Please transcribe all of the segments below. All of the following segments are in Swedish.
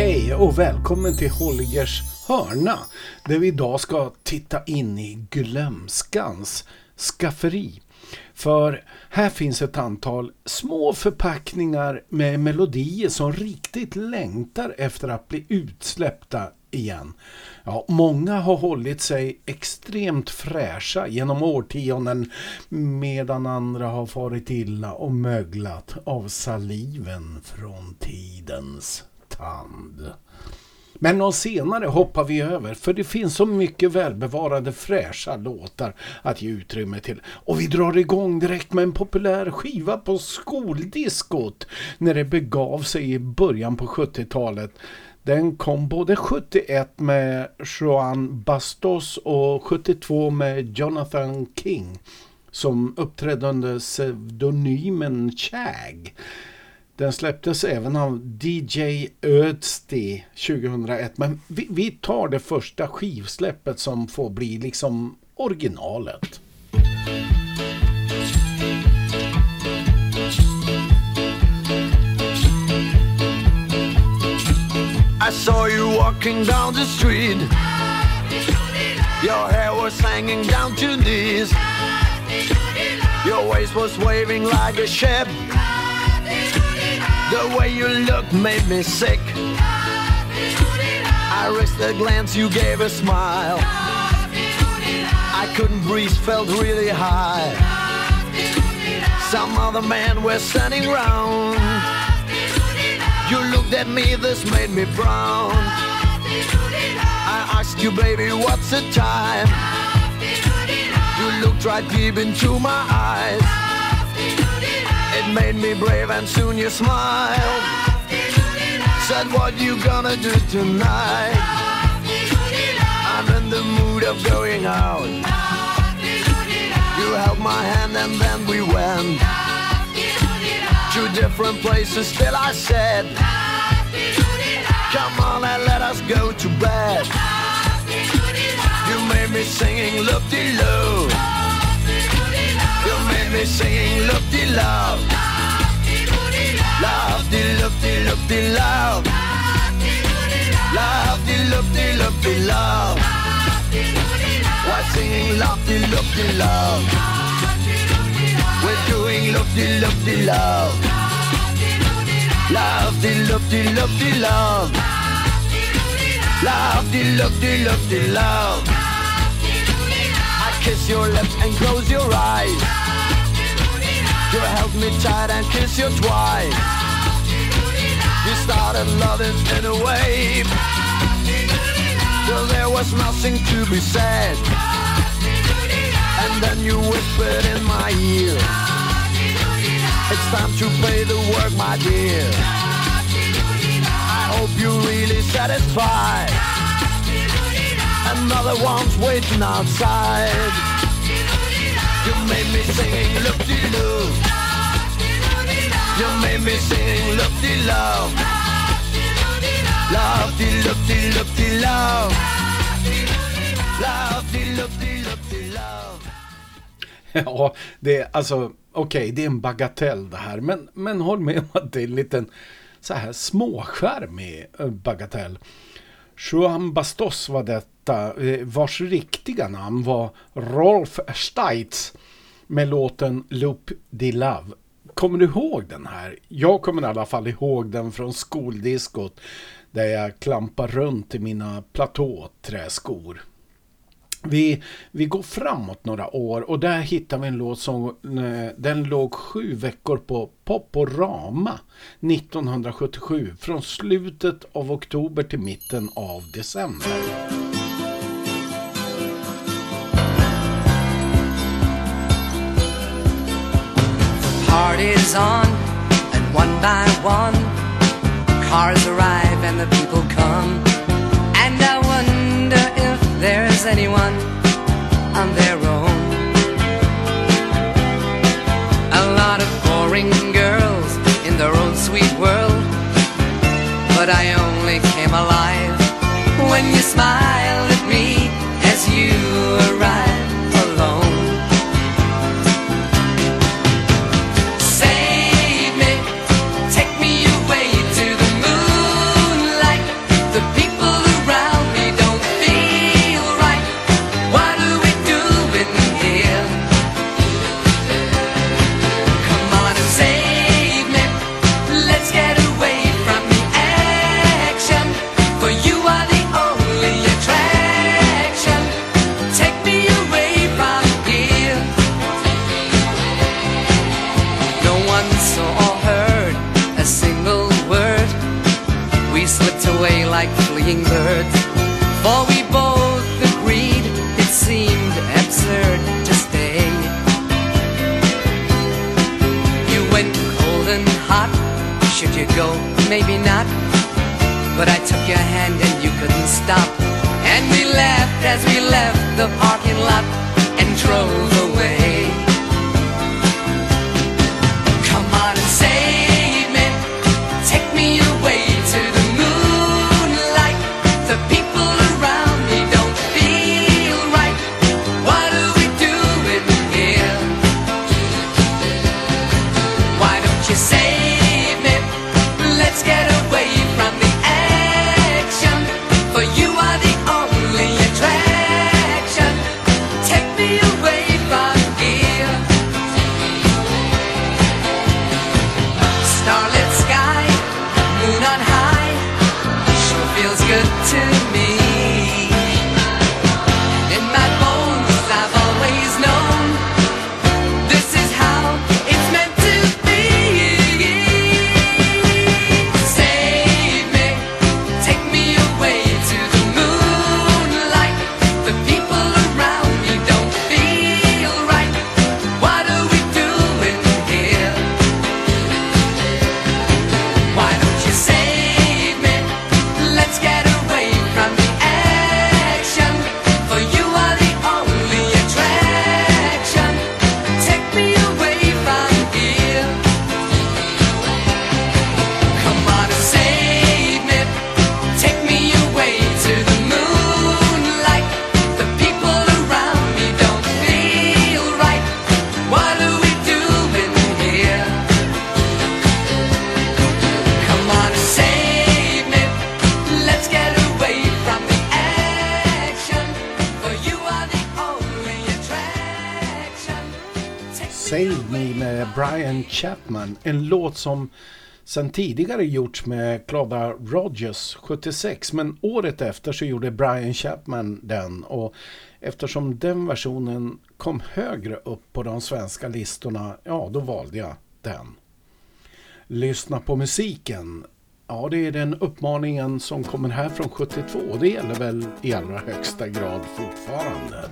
Hej och välkommen till Holgers hörna där vi idag ska titta in i glömskans skafferi. För här finns ett antal små förpackningar med melodier som riktigt längtar efter att bli utsläppta igen. Ja, många har hållit sig extremt fräscha genom årtionden medan andra har farit illa och möglat av saliven från tidens hand. Men någon senare hoppar vi över för det finns så mycket välbevarade fräscha låtar att ge utrymme till. Och vi drar igång direkt med en populär skiva på skoldiskot när det begav sig i början på 70-talet. Den kom både 71 med Joan Bastos och 72 med Jonathan King som uppträdde under pseudonymen Chag. Den släpptes även av DJ Ödsti 2001 men vi, vi tar det första skivsläppet som får bli liksom originalet. I saw you walking down the street. Your hair was hanging down to knees. Your waist was waving like a ship. The way you looked made me sick. I risked a glance, you gave a smile. I couldn't breathe, felt really high. Some other men were standing round. You looked at me, this made me brown. I asked you, baby, what's the time? You looked right deep into my eyes. It made me brave and soon you smiled. Said, what you gonna do tonight? I'm in the mood of going out. You held my hand and then we went to different places. Still I said, Come on and let us go to bed. You made me singing loop de me singing loop de love. Love de loop de loop de love. Love de loop de loop de love. Why singing love de loop de love? We're doing loop de loop de love. Love de loop de loop de love. Love de loop de loop de love. I kiss your lips and close your eyes. You held me tight and kiss you twice. You started loving in a way. Till there was nothing to be said. And then you whispered in my ear. It's time to pay the work, my dear. I hope you're really satisfied. Another one's waiting outside. You made me singing look de loo. You made me singing look de love. Love de look de look de love. Love de look de look de love. Ja, det är alltså okej, okay, det är en bagatell det här. Men, men håll med om att det är en liten så här småskärmig eh, bagatell. Juan Bastos var det eh, vars riktiga namn var Rolf Steitz med låten Loop de Love. Kommer du ihåg den här? Jag kommer i alla fall ihåg den från skoldiskot där jag klampar runt i mina platåträskor. Vi, vi går framåt några år och där hittar vi en låt som eh, den låg sju veckor på Poporama 1977 från slutet av oktober till mitten av december. Party's on and one by one cars arrive and the people come and I wonder if there's anyone on their own. A lot of boring girls in their own sweet world, but I only came alive when you smiled to sen tidigare gjorts med Claudia Rogers 76 men året efter så gjorde Brian Chapman den och eftersom den versionen kom högre upp på de svenska listorna, ja då valde jag den. Lyssna på musiken. Ja, det är den uppmaningen som kommer här från 72 och det gäller väl i allra högsta grad fortfarande.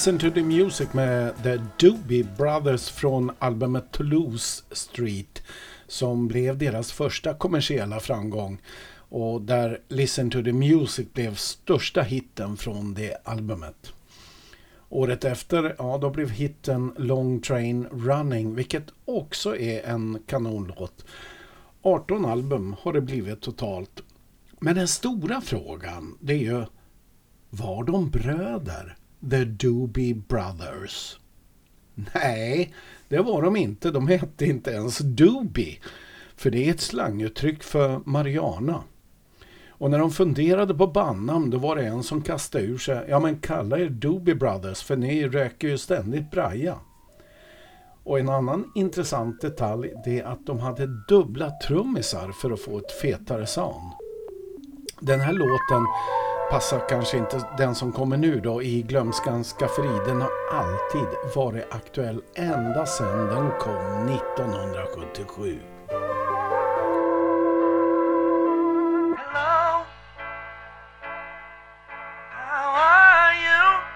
Listen to the Music med The Doobie Brothers från albumet Toulouse Street som blev deras första kommersiella framgång och där Listen to the Music blev största hitten från det albumet. Året efter, ja då blev hitten Long Train Running vilket också är en kanonlåt. 18 album har det blivit totalt. Men den stora frågan det är ju, var de bröder? The Doobie Brothers? Nej, det var de inte. De hette inte ens Doobie. För det är ett slanguttryck för Mariana. Och när de funderade på bandnamn då var det en som kastade ur sig Ja men kalla er Doobie Brothers för ni röker ju ständigt braja. Och en annan intressant detalj det är att de hade dubbla trummisar för att få ett fetare sound. Den här låten passar kanske inte den som kommer nu då i glömskans skafferi. Den har alltid varit aktuell ända sedan den kom 1977. Hello. How are you?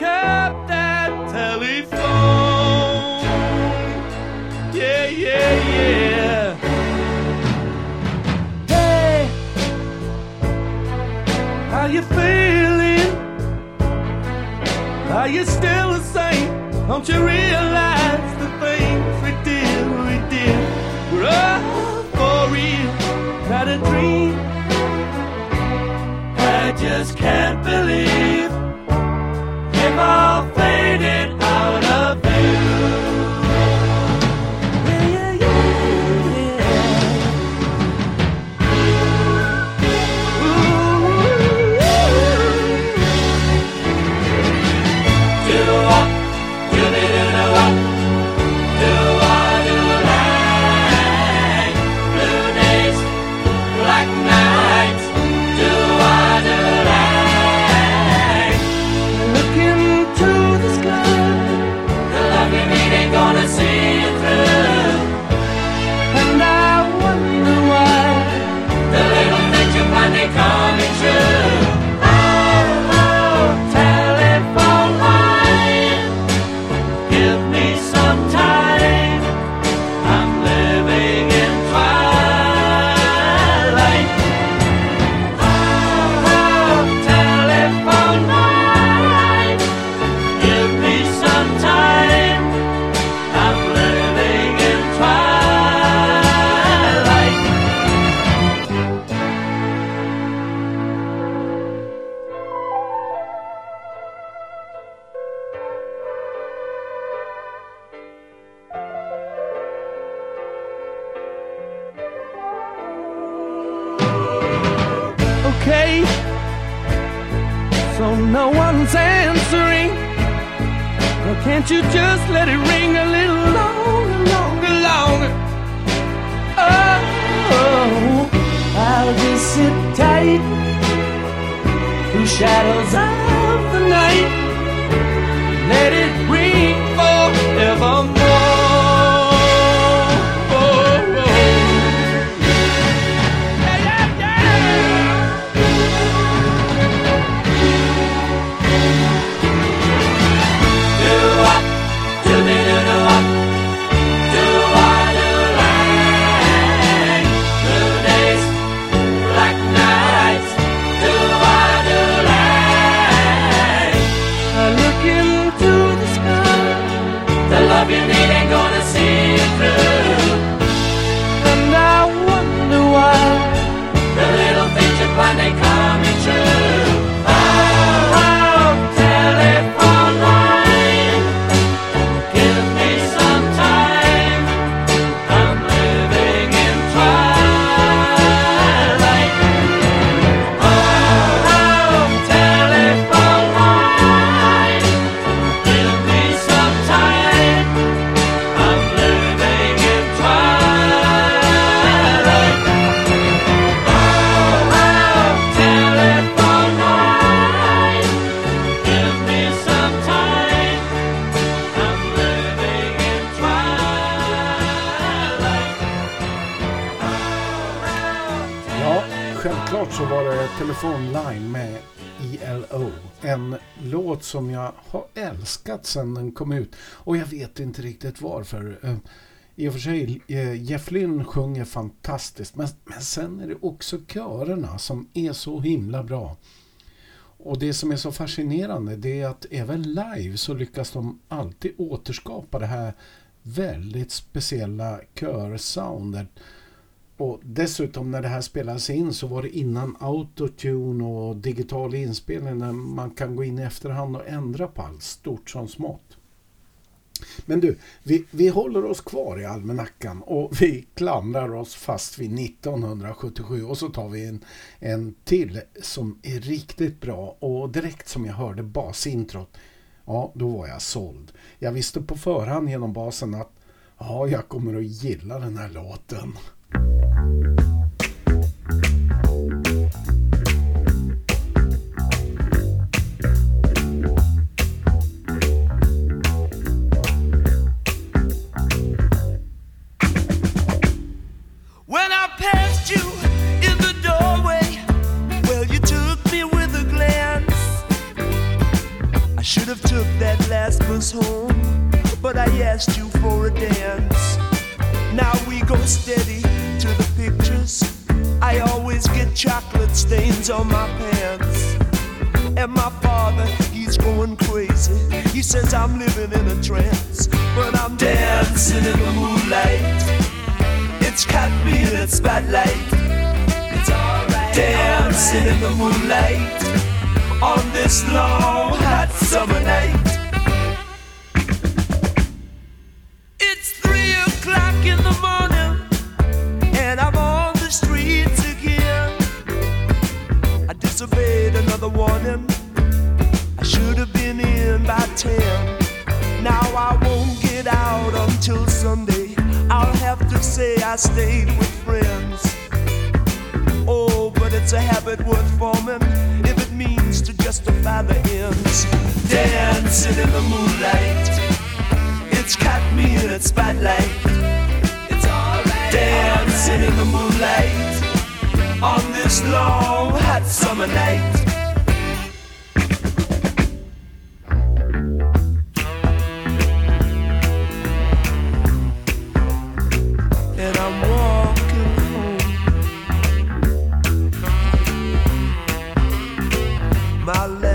That telephone. Yeah, yeah, yeah. Hey, how you feeling? Are you still the same? Don't you realize the things we did, we did were all for real, not a dream? I just can't believe som jag har älskat sedan den kom ut. Och jag vet inte riktigt varför. Eh, I och för sig, eh, Jeff Lynne sjunger fantastiskt. Men, men sen är det också körerna som är så himla bra. Och det som är så fascinerande det är att även live så lyckas de alltid återskapa det här väldigt speciella körsoundet. Och dessutom när det här spelades in så var det innan autotune och digital inspelning när man kan gå in i efterhand och ändra på allt, stort som smått. Men du, vi, vi håller oss kvar i almanackan och vi klamrar oss fast vid 1977 och så tar vi en, en till som är riktigt bra och direkt som jag hörde basintrot, ja då var jag såld. Jag visste på förhand genom basen att ja, jag kommer att gilla den här låten. Thank you. On my pants. And my father, he's going crazy. He says I'm living in a trance, but I'm dancing in the moonlight. It's caught me in its spotlight. It's alright. Dancing in the moonlight on this long hot summer night. By ten. Now I won't get out until Sunday. I'll have to say I stayed with friends. Oh, but it's a habit worth forming if it means to justify the ends. Dancing in the moonlight, it's caught me in its spotlight. It's alright. Dancing in the moonlight on this long hot summer night. My last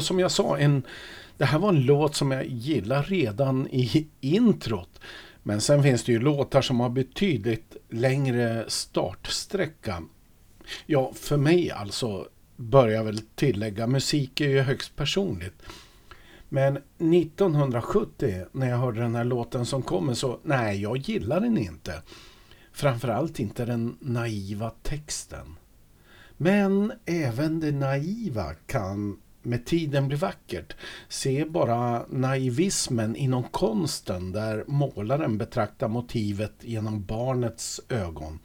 Och som jag sa, en, det här var en låt som jag gillar redan i introt. Men sen finns det ju låtar som har betydligt längre startsträcka. Ja, för mig alltså börjar jag väl tillägga, musik är ju högst personligt. Men 1970 när jag hörde den här låten som kommer så, nej jag gillar den inte. Framförallt inte den naiva texten. Men även det naiva kan med tiden blir vackert. Se bara naivismen inom konsten där målaren betraktar motivet genom barnets ögon.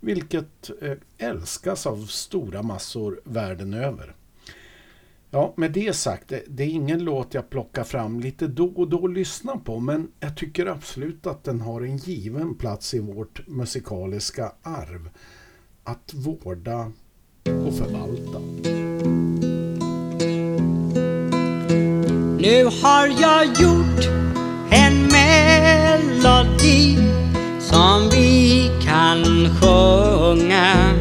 Vilket eh, älskas av stora massor världen över. Ja, med det sagt, det, det är ingen låt jag plockar fram lite då och då och lyssnar på, men jag tycker absolut att den har en given plats i vårt musikaliska arv. Att vårda och förvalta. Nu har jag gjort en melodi som vi kan sjunga.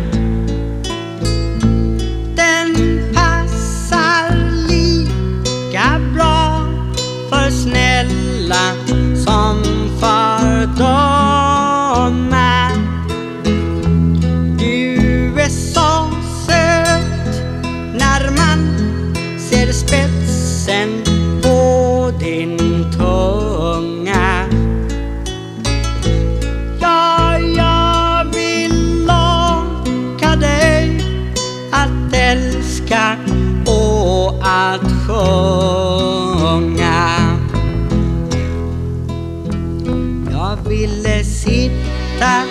Sitta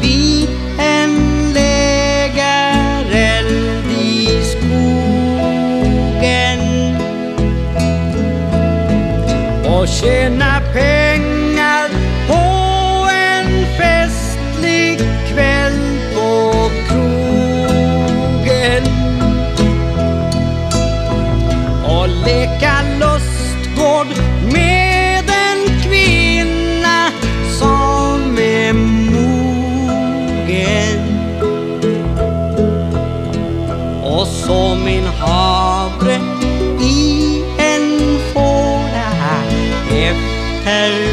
vid en lägereld i skogen. Och tjäna efter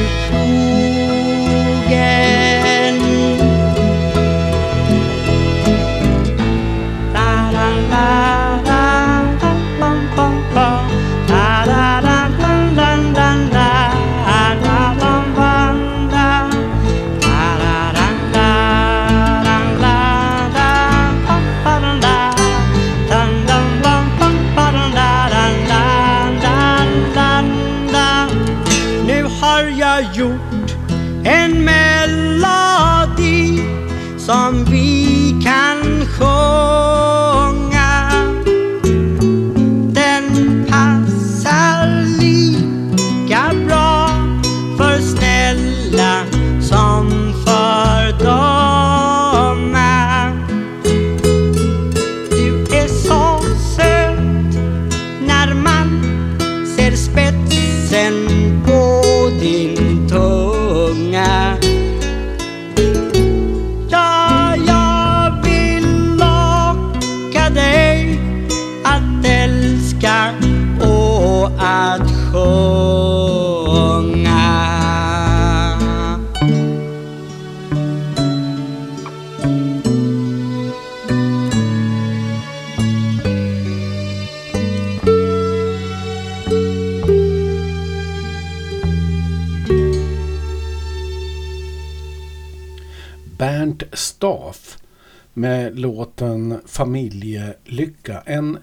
med låten Familjelycka. En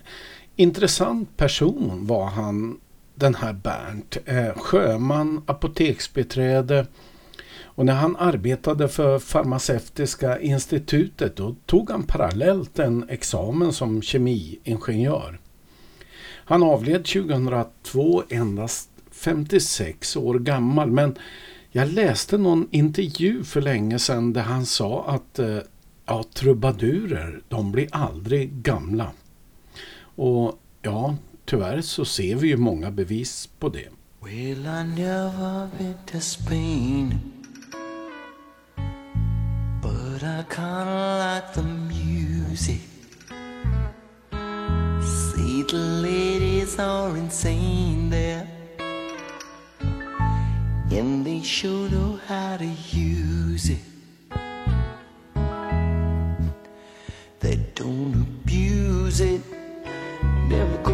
intressant person var han, den här Bernt. Eh, sjöman, apoteksbiträde och när han arbetade för Farmaceutiska institutet då tog han parallellt en examen som kemiingenjör. Han avled 2002 endast 56 år gammal men jag läste någon intervju för länge sedan där han sa att eh, ja, trubadurer, de blir aldrig gamla. Och ja, tyvärr så ser vi ju många bevis på det. Well, I never been to Spain, but I kinda like the music. See, the ladies are insane there, and they sure know how to use it. Don't abuse it, never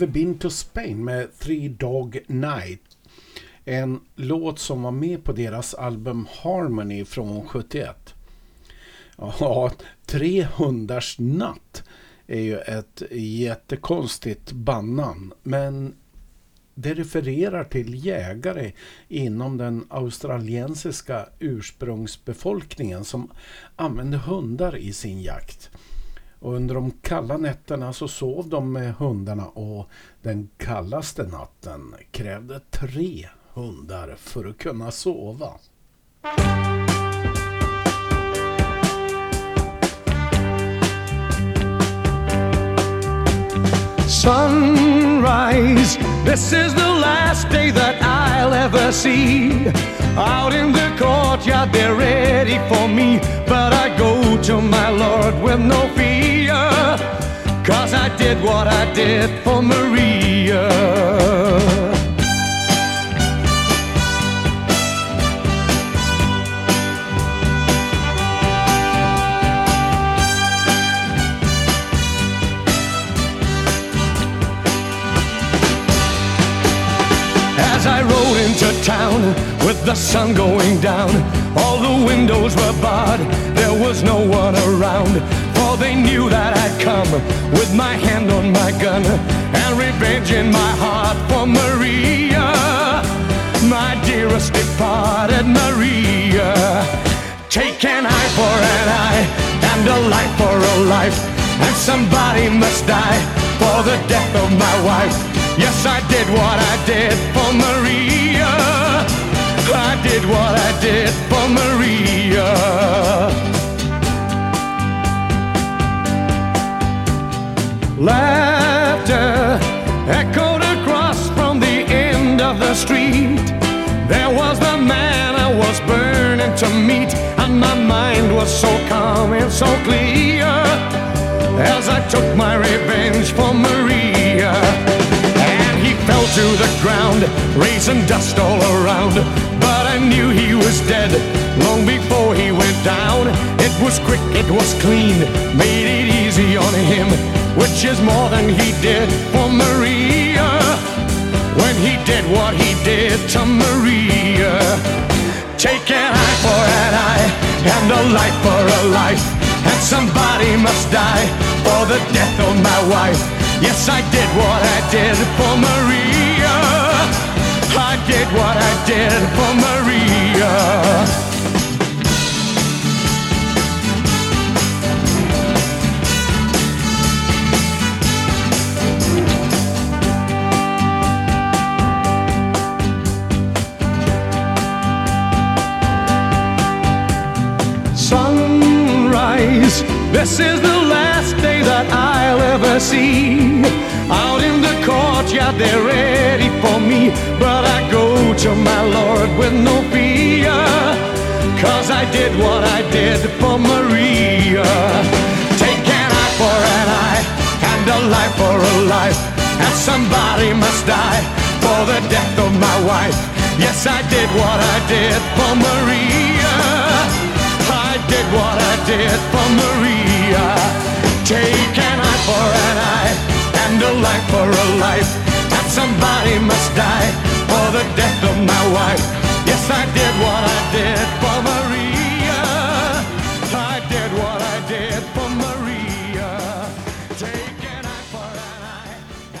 Never been to Spain med Three Dog Night. En låt som var med på deras album Harmony från 71. Ja, Tre hundars natt är ju ett jättekonstigt bandnamn. Men det refererar till jägare inom den australiensiska ursprungsbefolkningen som använde hundar i sin jakt. Och under de kalla nätterna så sov de med hundarna och den kallaste natten krävde tre hundar för att kunna sova. sunrise. This is the last day that I'll ever see. Out in the court courtyard, they're ready for me. But I go to my Lord with no fear. Cause I did what I did for Maria. The sun going down, all the windows were barred, there was no one around. For they knew that I'd come with my hand on my gun and revenge in my heart for Maria, my dearest departed Maria. Take an eye for an eye and a life for a life, and somebody must die for the death of my wife. Yes, I did what I did for Maria. Did what I did for Maria. Laughter echoed across from the end of the street. There was the man I was burning to meet, and my mind was so calm and so clear as I took my revenge for Maria. And he fell to the ground, raising dust all around. Knew he was dead long before he went down. It was quick, it was clean, made it easy on him, which is more than he did for Maria. When he did what he did to Maria. Take an eye for an eye, and a life for a life, and somebody must die for the death of my wife. Yes, I did what I did for Maria. Did what I did for Maria. sunrise. This is the last day that I'll ever see. Out in the courtyard, they're ready for me. But I go to my Lord with no fear. Cause I did what I did for Maria. Take an eye for an eye, and a life for a life. And somebody must die for the death of my wife. Yes, I did what I did for Maria. I did what I did for Maria. Take an eye for an eye, and a life for a life. And somebody must die for the death of my wife. Yes, I did what I did for Maria. I did what I did for Maria. Take an eye for an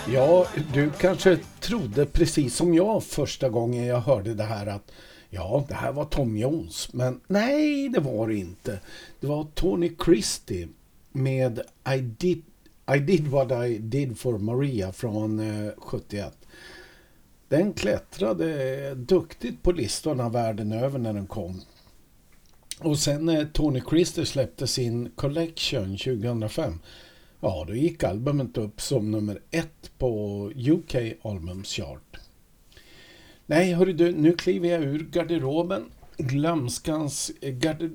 eye. Ja, du kanske trodde precis som jag första gången jag hörde det här att ja, det här var Tom Jones. Men nej, det var det inte. Det var Tony Christie med I did, I did what I did for Maria från eh, 71. Den klättrade duktigt på listorna världen över när den kom. Och sen när Tony Christer släppte sin Collection 2005 Ja, då gick albumet upp som nummer ett på UK Albums Chart. Nej, hörru du, nu kliver jag ur garderoben. Glömskans... Garde...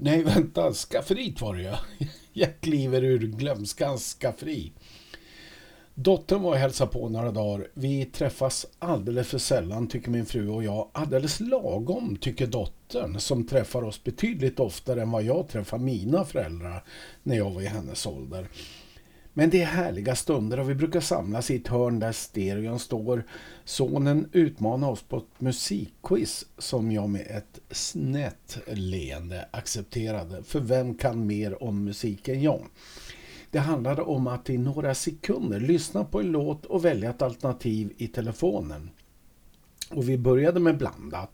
Nej, vänta, skafferiet var det ja. Jag kliver ur glömskans skafferi. Dottern var och hälsade på några dagar. Vi träffas alldeles för sällan tycker min fru och jag. Alldeles lagom tycker dottern som träffar oss betydligt oftare än vad jag träffar mina föräldrar när jag var i hennes ålder. Men det är härliga stunder och vi brukar samlas i ett hörn där stereon står. Sonen utmanar oss på ett musikquiz som jag med ett snett leende accepterade. För vem kan mer om musik än jag? Det handlade om att i några sekunder lyssna på en låt och välja ett alternativ i telefonen. Och vi började med blandat.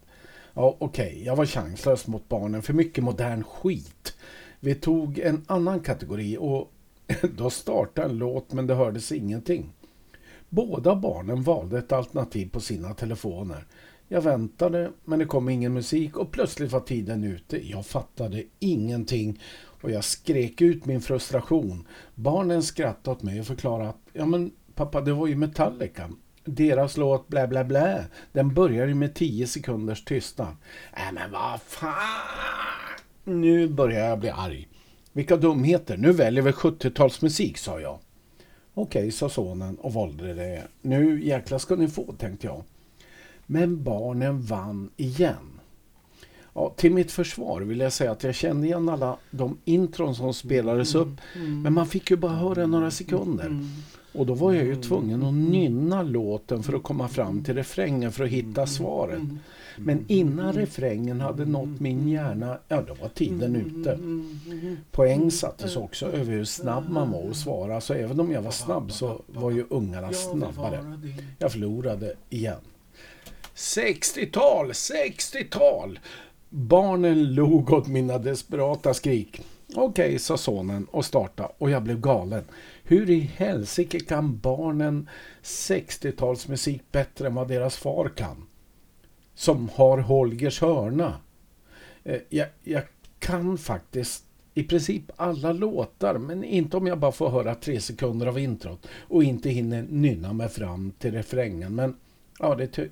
Ja, okej, jag var chanslös mot barnen för mycket modern skit. Vi tog en annan kategori och då startade en låt men det hördes ingenting. Båda barnen valde ett alternativ på sina telefoner. Jag väntade men det kom ingen musik och plötsligt var tiden ute. Jag fattade ingenting och jag skrek ut min frustration. Barnen skrattade åt mig och förklarade att ja men pappa det var ju Metallica. Deras låt blä blä blä. Den börjar ju med 10 sekunders tystnad. Äh men vad fan. Nu börjar jag bli arg. Vilka dumheter. Nu väljer vi 70-talsmusik, sa jag. Okej, sa sonen och valde det. Nu jäkla ska ni få, tänkte jag. Men barnen vann igen. Ja, till mitt försvar vill jag säga att jag kände igen alla de intron som spelades upp. Men man fick ju bara höra några sekunder. Och då var jag ju tvungen att nynna låten för att komma fram till refrängen för att hitta svaret. Men innan refrängen hade nått min hjärna, ja då var tiden ute. Poäng sattes också över hur snabb man var att svara. Så även om jag var snabb så var ju ungarna snabbare. Jag förlorade igen. 60-tal, 60-tal! Barnen log åt mina desperata skrik. Okej, sa sonen och startade och jag blev galen. Hur i helsike kan barnen 60-talsmusik bättre än vad deras far kan? Som har Holgers hörna. Eh, jag, jag kan faktiskt i princip alla låtar, men inte om jag bara får höra tre sekunder av introt och inte hinner nynna mig fram till refrängen. Men ja, det ty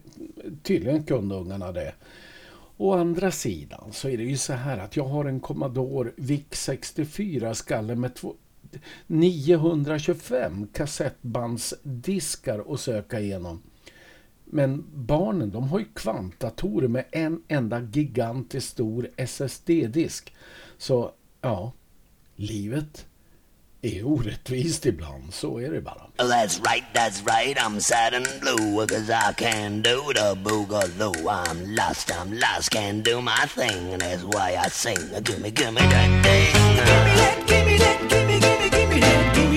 tydligen kunde ungarna det. Å andra sidan så är det ju så här att jag har en Commodore VIC 64-skalle med 925 kassettbandsdiskar att söka igenom. Men barnen de har ju kvantdatorer med en enda gigantisk stor SSD-disk. Så ja, livet är orättvist ibland. Så är det bara. That's right, that's right, I'm sad and blue Cause I can't do the boogaloo. I'm lost, I'm lost, can't do my thing. And That's why I sing. Gimme, gimme that thing. Gimme that, gimme that, gimme, gimme, gimme that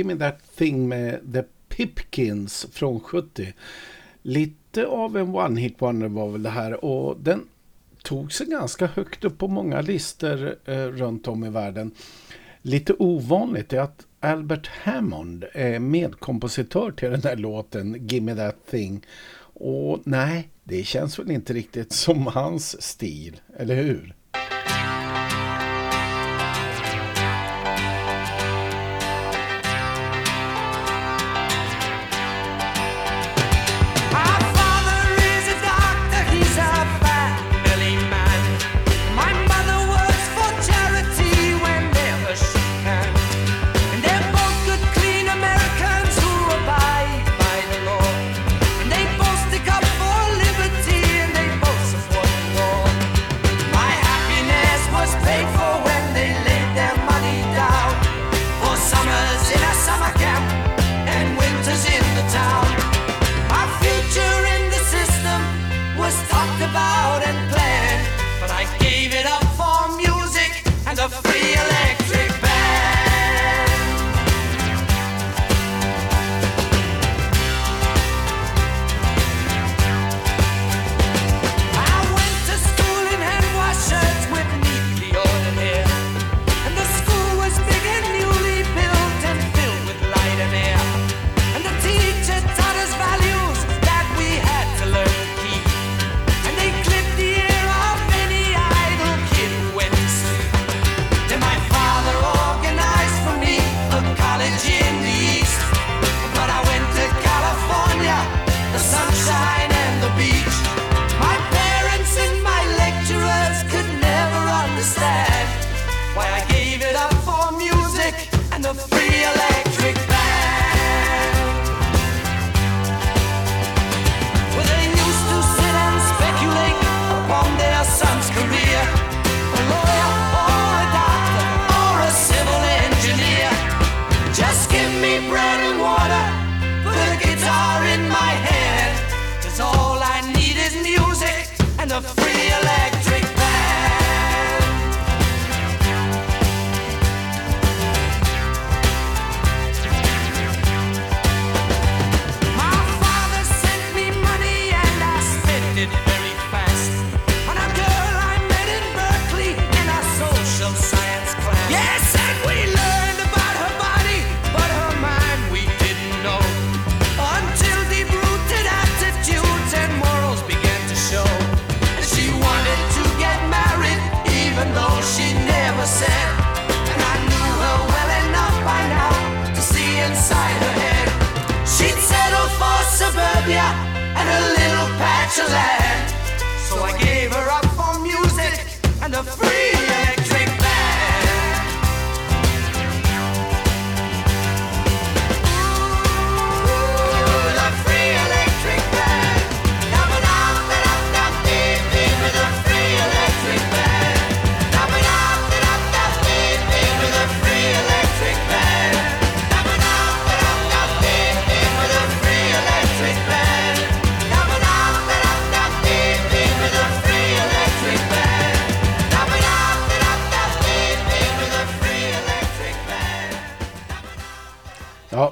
Give Me That Thing med The Pipkins från 70. Lite av en one-hit wonder var väl det här och den tog sig ganska högt upp på många listor eh, runt om i världen. Lite ovanligt är att Albert Hammond är medkompositör till den här låten Gimme That Thing. Och nej, det känns väl inte riktigt som hans stil, eller hur?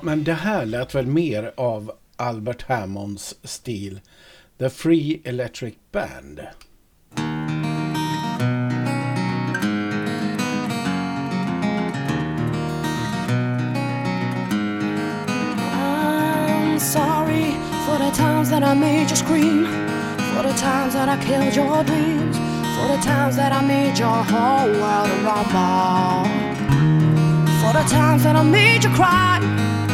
Men det här lät väl mer av Albert Hammonds stil. The Free Electric Band. I'm sorry for the times that I made you scream, for the times that I killed your dreams, for the times that I made your whole world rumble, for the times that I made you cry,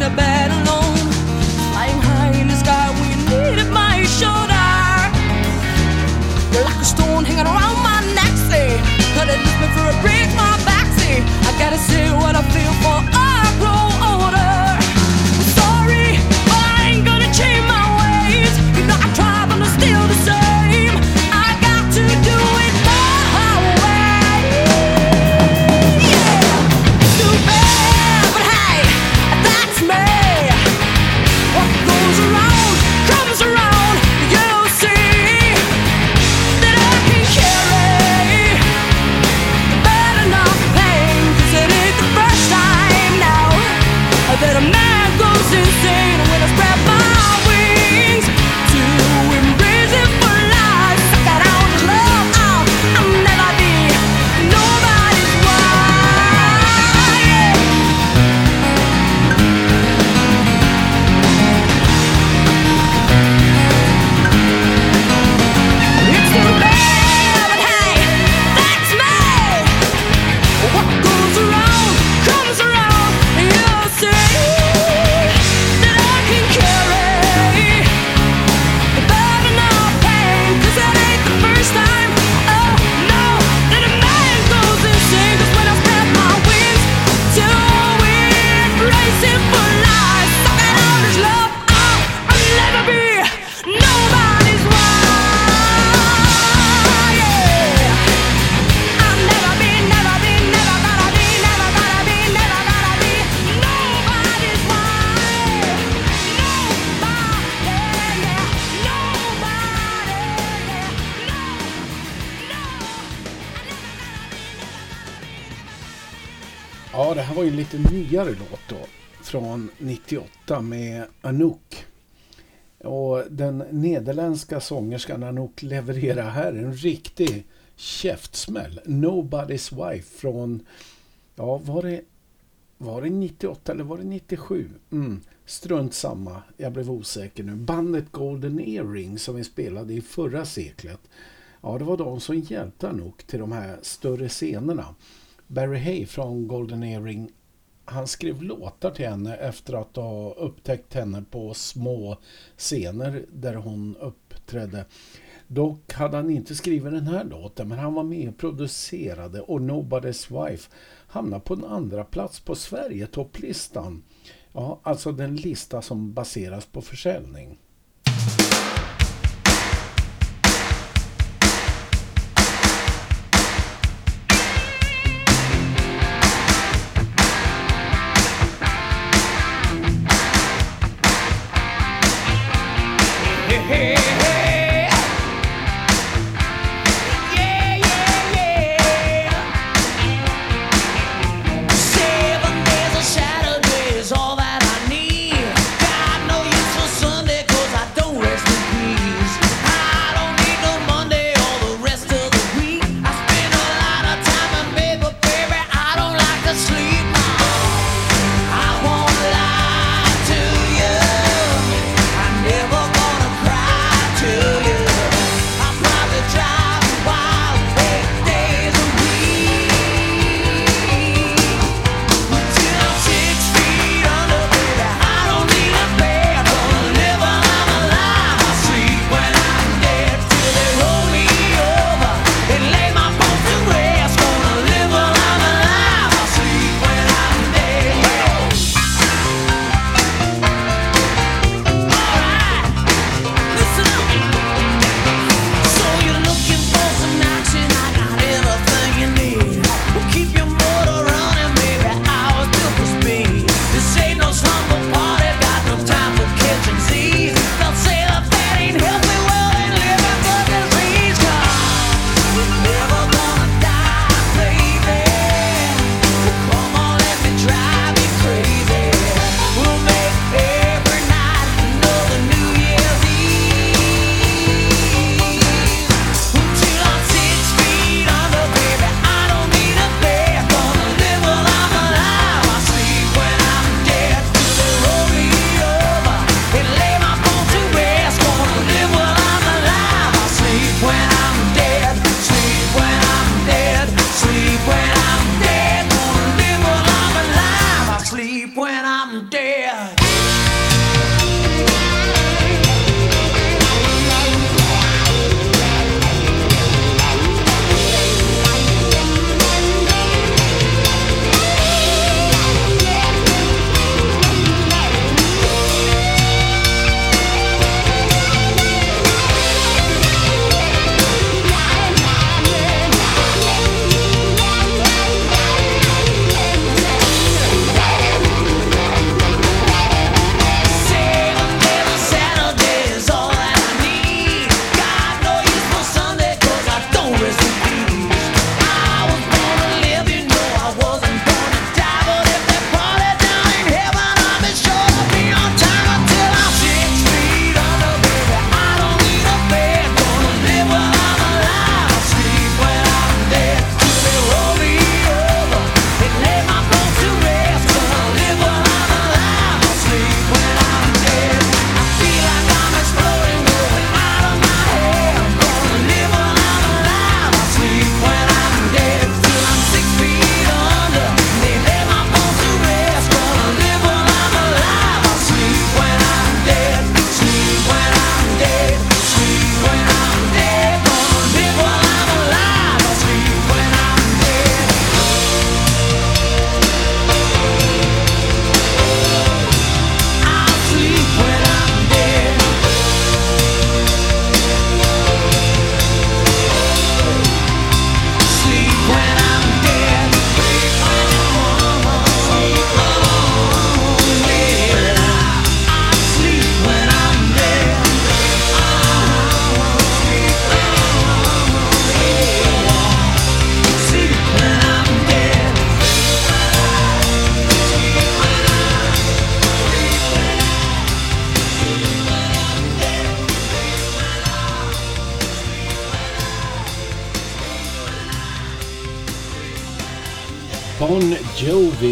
in the bed var ju en lite nyare låt då. Från 98 med Anouk. Och den nederländska sångerskan Anouk levererar här en riktig käftsmäll. Nobody's Wife från, ja var det, var det 98 eller var det 97? Mm, strunt samma, jag blev osäker nu. Bandet Golden Earring som vi spelade i förra seklet. Ja, det var de som hjälpte Anouk till de här större scenerna. Barry Hay från Golden Earring han skrev låtar till henne efter att ha upptäckt henne på små scener där hon uppträdde. Dock hade han inte skrivit den här låten men han var med och producerade och Nobody's Wife hamnade på en andra plats på Sverige-topplistan. Ja, alltså den lista som baseras på försäljning. I'm dead.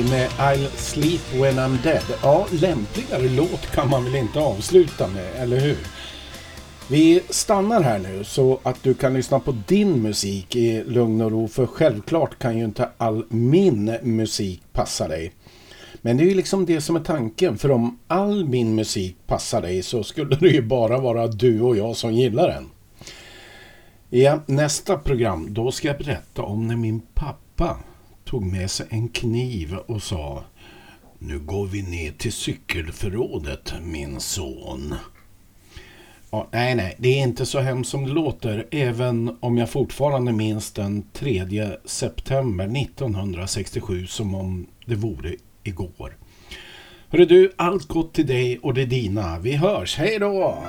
Med I'll sleep when I'm dead. Ja, lämpligare låt kan man väl inte avsluta med, eller hur? Vi stannar här nu så att du kan lyssna på din musik i lugn och ro för självklart kan ju inte all min musik passa dig. Men det är ju liksom det som är tanken för om all min musik passar dig så skulle det ju bara vara du och jag som gillar den. I nästa program då ska jag berätta om när min pappa tog med sig en kniv och sa Nu går vi ner till cykelförrådet min son. Ja, nej, nej, det är inte så hemskt som det låter, även om jag fortfarande minns den 3 september 1967 som om det vore igår. Hörru du, allt gott till dig och det dina. Vi hörs, hej då!